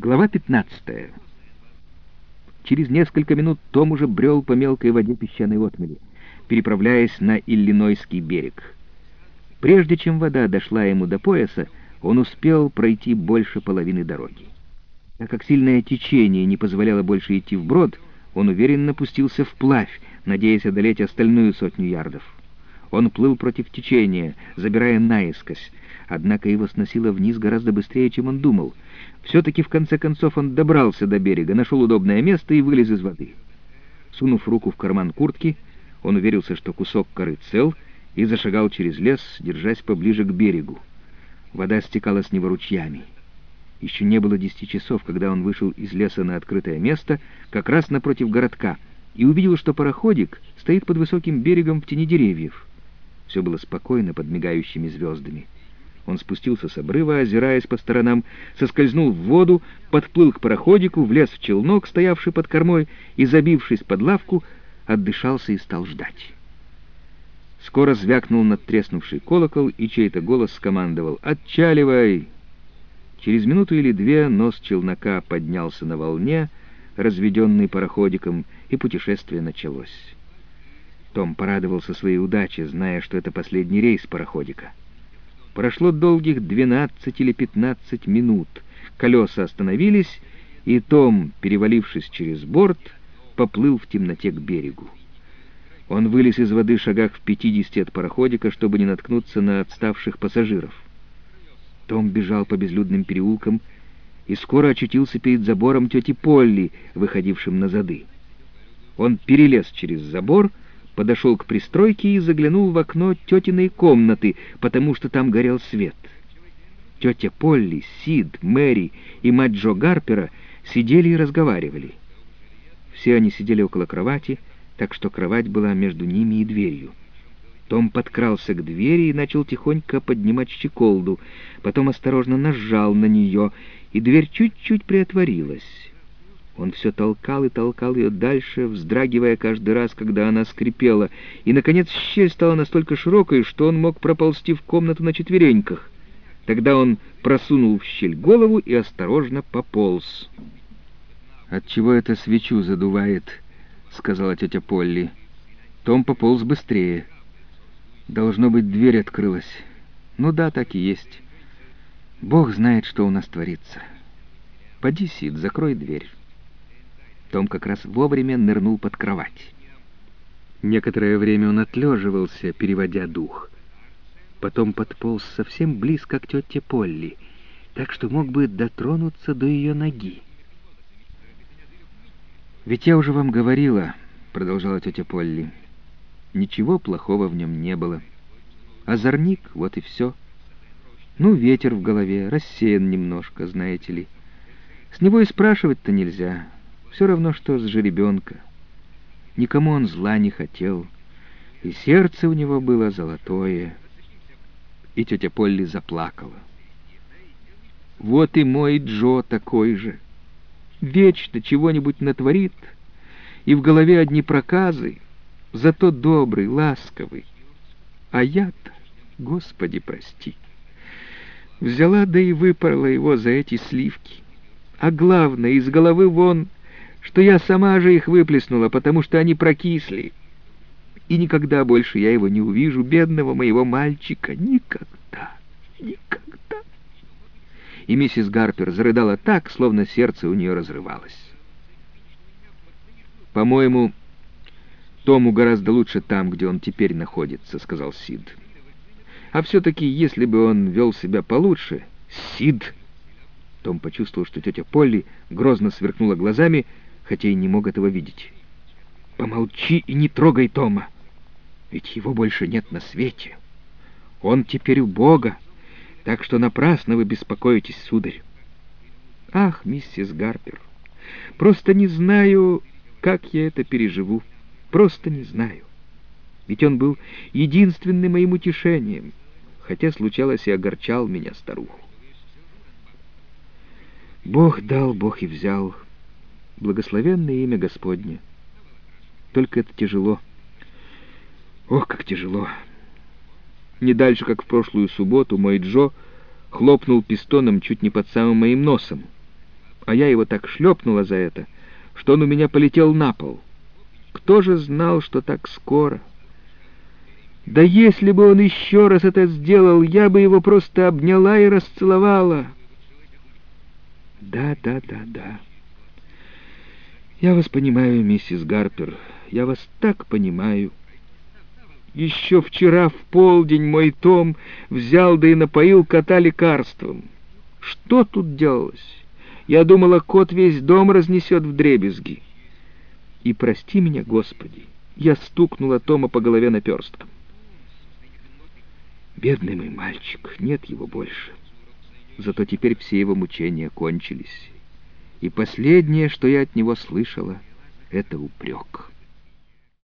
Глава 15. Через несколько минут Том уже брел по мелкой воде песчаной отмели, переправляясь на Иллинойский берег. Прежде чем вода дошла ему до пояса, он успел пройти больше половины дороги. Так как сильное течение не позволяло больше идти вброд, он уверенно пустился вплавь, надеясь одолеть остальную сотню ярдов. Он плыл против течения, забирая наискось, однако его сносило вниз гораздо быстрее, чем он думал — все-таки в конце концов он добрался до берега, нашел удобное место и вылез из воды. Сунув руку в карман куртки, он уверился, что кусок коры цел, и зашагал через лес, держась поближе к берегу. Вода стекала с него ручьями. Еще не было десяти часов, когда он вышел из леса на открытое место, как раз напротив городка, и увидел, что пароходик стоит под высоким берегом в тени деревьев. Все было спокойно под мигающими звездами. Он спустился с обрыва, озираясь по сторонам, соскользнул в воду, подплыл к пароходику, влез в челнок, стоявший под кормой, и, забившись под лавку, отдышался и стал ждать. Скоро звякнул надтреснувший колокол, и чей-то голос скомандовал «Отчаливай!». Через минуту или две нос челнока поднялся на волне, разведенный пароходиком, и путешествие началось. Том порадовался своей удаче, зная, что это последний рейс пароходика. Прошло долгих двенадцать или пятнадцать минут. Колеса остановились, и Том, перевалившись через борт, поплыл в темноте к берегу. Он вылез из воды шагах в пятидесяти от пароходика, чтобы не наткнуться на отставших пассажиров. Том бежал по безлюдным переулкам и скоро очутился перед забором тети Полли, выходившим на зады. Он перелез через забор подошел к пристройке и заглянул в окно тетиной комнаты, потому что там горел свет. Тетя Полли, Сид, Мэри и мать Джо Гарпера сидели и разговаривали. Все они сидели около кровати, так что кровать была между ними и дверью. Том подкрался к двери и начал тихонько поднимать щеколду, потом осторожно нажал на нее, и дверь чуть-чуть приотворилась. Он все толкал и толкал ее дальше, вздрагивая каждый раз, когда она скрипела, и, наконец, щель стала настолько широкой, что он мог проползти в комнату на четвереньках. Тогда он просунул в щель голову и осторожно пополз. «Отчего это свечу задувает?» — сказала тетя Полли. Том пополз быстрее. Должно быть, дверь открылась. Ну да, так и есть. Бог знает, что у нас творится. Поди, Сид, закрой дверь. Том как раз вовремя нырнул под кровать. Некоторое время он отлеживался, переводя дух. Потом подполз совсем близко к тете Полли, так что мог бы дотронуться до ее ноги. «Ведь я уже вам говорила», — продолжала тетя Полли, — «ничего плохого в нем не было. Озорник, вот и все. Ну, ветер в голове, рассеян немножко, знаете ли. С него и спрашивать-то нельзя, все равно, что с жеребенка. Никому он зла не хотел, и сердце у него было золотое. И тетя Полли заплакала. Вот и мой Джо такой же. Вечно чего-нибудь натворит, и в голове одни проказы, зато добрый, ласковый. А я-то, Господи, прости, взяла да и выпорола его за эти сливки. А главное, из головы вон что я сама же их выплеснула, потому что они прокисли. И никогда больше я его не увижу, бедного моего мальчика, никогда, никогда. И миссис Гарпер зарыдала так, словно сердце у нее разрывалось. «По-моему, Тому гораздо лучше там, где он теперь находится», — сказал Сид. «А все-таки, если бы он вел себя получше...» «Сид!» Том почувствовал, что тетя Полли грозно сверкнула глазами, — хотя и не мог этого видеть. «Помолчи и не трогай Тома, ведь его больше нет на свете. Он теперь у Бога, так что напрасно вы беспокоитесь, сударь. Ах, миссис Гарпер, просто не знаю, как я это переживу, просто не знаю. Ведь он был единственным моим утешением, хотя случалось и огорчал меня старуху. Бог дал, Бог и взял — Благословенное имя Господне. Только это тяжело. Ох, как тяжело. Не дальше, как в прошлую субботу, мой Джо хлопнул пистоном чуть не под самым моим носом. а я его так шлепнула за это, что он у меня полетел на пол. Кто же знал, что так скоро? Да если бы он еще раз это сделал, я бы его просто обняла и расцеловала. Да, да, да, да. Я вас понимаю, миссис Гарпер, я вас так понимаю. Еще вчера в полдень мой Том взял да и напоил кота лекарством. Что тут делалось? Я думала, кот весь дом разнесет в дребезги. И прости меня, Господи, я стукнула Тома по голове наперстком. Бедный мой мальчик, нет его больше. Зато теперь все его мучения кончились. И последнее, что я от него слышала, — это упрек.